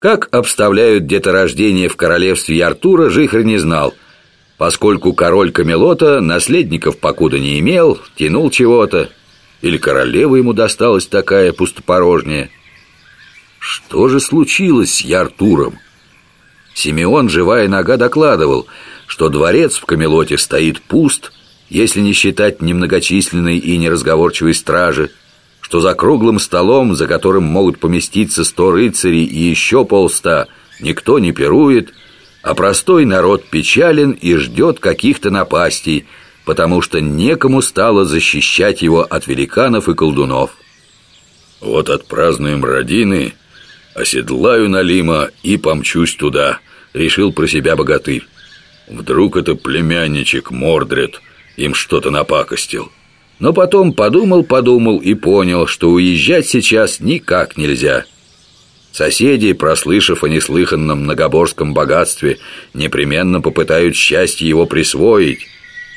Как обставляют деторождение в королевстве Артура, Жихарь не знал, поскольку король Камелота наследников покуда не имел, тянул чего-то, или королева ему досталась такая пустопорожняя. Что же случилось с Яртуром? Симеон, живая нога, докладывал, что дворец в Камелоте стоит пуст, если не считать немногочисленной и неразговорчивой стражи, что за круглым столом, за которым могут поместиться сто рыцарей и еще полста, никто не пирует, а простой народ печален и ждет каких-то напастей, потому что некому стало защищать его от великанов и колдунов. Вот отпразднуем родины, оседлаю Налима и помчусь туда, решил про себя богатырь. Вдруг это племянничек Мордред им что-то напакостил. Но потом подумал-подумал и понял, что уезжать сейчас никак нельзя. Соседи, прослышав о неслыханном многоборском богатстве, непременно попытают счастье его присвоить.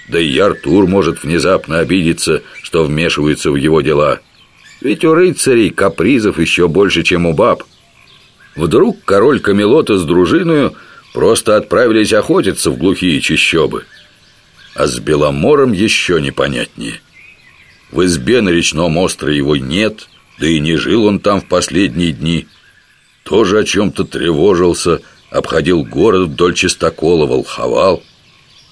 Да и Артур может внезапно обидеться, что вмешиваются в его дела. Ведь у рыцарей капризов еще больше, чем у баб. Вдруг король Камелота с дружиною просто отправились охотиться в глухие чащобы. А с Беломором еще непонятнее. В избе на речном острове его нет, да и не жил он там в последние дни. Тоже о чем-то тревожился, обходил город вдоль чистокола, волховал.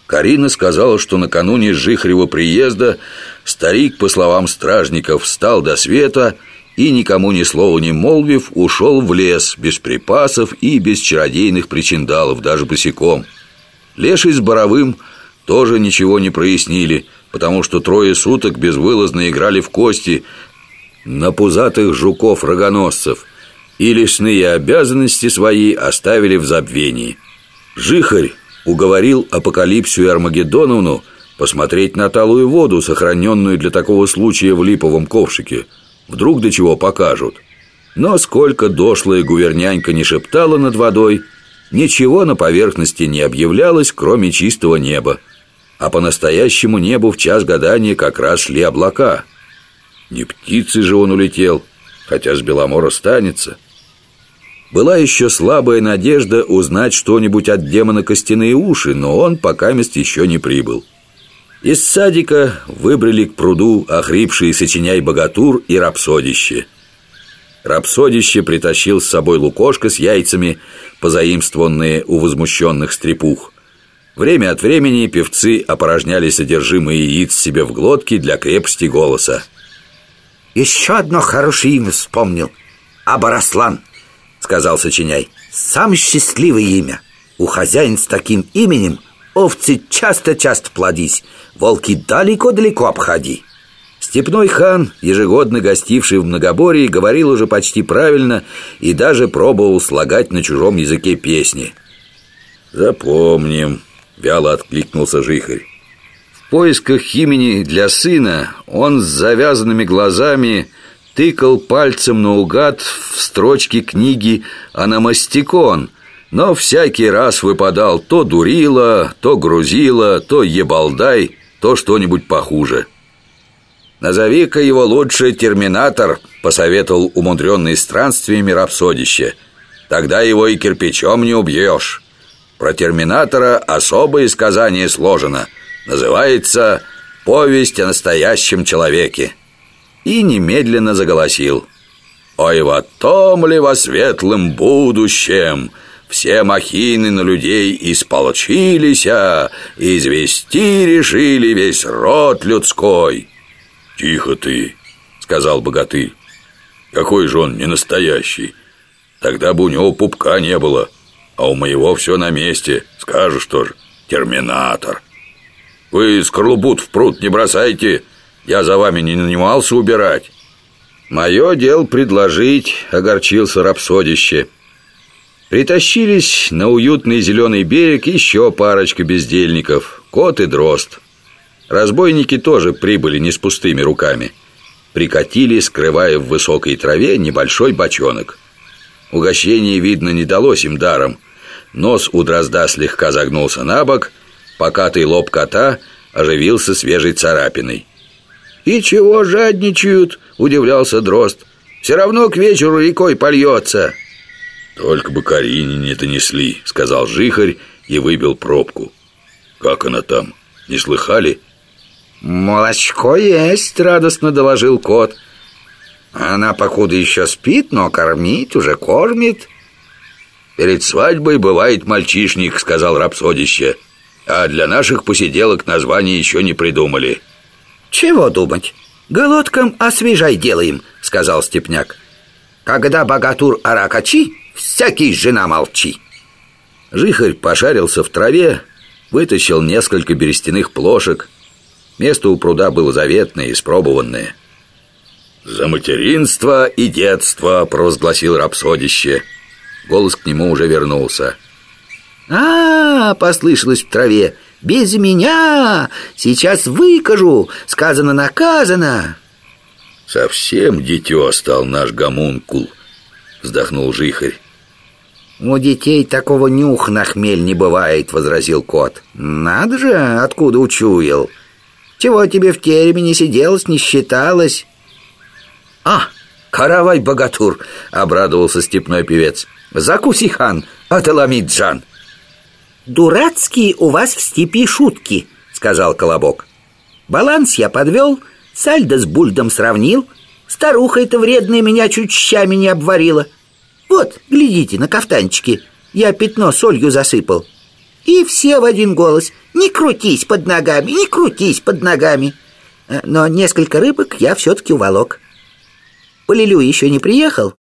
Карина сказала, что накануне Жихарева приезда старик, по словам стражников, встал до света и, никому ни слова не молвив, ушел в лес без припасов и без чародейных причиндалов, даже босиком. Леший с Боровым тоже ничего не прояснили – потому что трое суток безвылазно играли в кости на пузатых жуков-рогоносцев и лесные обязанности свои оставили в забвении. Жихарь уговорил Апокалипсию Армагеддоновну посмотреть на талую воду, сохраненную для такого случая в липовом ковшике. Вдруг до чего покажут. Но сколько дошлая гувернянька не шептала над водой, ничего на поверхности не объявлялось, кроме чистого неба а по настоящему небу в час гадания как раз шли облака. Не птицы же он улетел, хотя с Беломора станется. Была еще слабая надежда узнать что-нибудь от демона костяные уши, но он пока мест еще не прибыл. Из садика выбрали к пруду охрипшие сочиняй богатур и рапсодище. Рапсодище притащил с собой лукошко с яйцами, позаимствованные у возмущенных стрепух. Время от времени певцы опорожняли содержимое яиц себе в глотке для крепости голоса. «Еще одно хорошее имя вспомнил. Абараслан», — сказал Сочиняй. «Самое счастливое имя. У хозяин с таким именем овцы часто-часто плодись, волки далеко-далеко обходи». Степной хан, ежегодно гостивший в Многоборье, говорил уже почти правильно и даже пробовал слагать на чужом языке песни. «Запомним», Вяло откликнулся Жихарь. В поисках имени для сына он с завязанными глазами тыкал пальцем наугад в строчки книги «Аномастикон», но всякий раз выпадал то дурила, то грузила, то ебалдай, то что-нибудь похуже. «Назови-ка его лучше терминатор», — посоветовал умудренный странствиями рапсодище. «Тогда его и кирпичом не убьешь». Про терминатора особое сказание сложено. Называется «Повесть о настоящем человеке». И немедленно заголосил. «Ой, во том ли во светлом будущем!» Все махины на людей исполчились, а извести решили весь род людской. «Тихо ты», — сказал богатырь. «Какой же он не настоящий? Тогда бы у него пупка не было». А у моего все на месте. Скажешь тоже. Терминатор. Вы скорлупут в пруд не бросайте. Я за вами не нанимался убирать. Мое дело предложить Огорчился рапсодище. Притащились на уютный зеленый берег еще парочка бездельников Кот и дрозд. Разбойники тоже прибыли не с пустыми руками. Прикатили, скрывая в высокой траве небольшой бочонок Угощение, видно, не далось им даром – Нос у дрозда слегка загнулся на бок, покатый лоб кота оживился свежей царапиной. «И чего жадничают?» – удивлялся дрозд. «Все равно к вечеру рекой польется». Только бы Карине не донесли, сказал Жихарь и выбил пробку. Как она там? Не слыхали? Молочко есть, радостно доложил кот. Она, покуда еще спит, но кормить уже кормит. Перед свадьбой бывает мальчишник, сказал рапсодище. А для наших посиделок название еще не придумали. Чего думать? Голодкам освежай делаем, сказал Степняк. Когда богатур аракачи, всякий жена молчи. Жихарь пошарился в траве, вытащил несколько берестяных плошек. Место у пруда было заветное, испробованное. «За материнство и детство!» — провозгласил рапсодище. Голос к нему уже вернулся. а, -а, -а послышалось в траве. «Без меня! Сейчас выкажу! Сказано-наказано!» «Совсем дитё стал наш гомункул!» — вздохнул Жихарь. «У детей такого нюх на хмель не бывает», — возразил кот. «Надо же, откуда учуял? Чего тебе в тереме не сиделось, не считалось?» «А, каравай, богатур!» — обрадовался степной певец. «Закуси, хан, аталамид джан!» «Дурацкие у вас в степи шутки», — сказал Колобок. «Баланс я подвел, сальдо с бульдом сравнил, старуха эта вредная меня чуть щами не обварила». Вот, глядите, на кафтанчике я пятно солью засыпал. И все в один голос. Не крутись под ногами, не крутись под ногами. Э, но несколько рыбок я все-таки уволок. Полилю еще не приехал,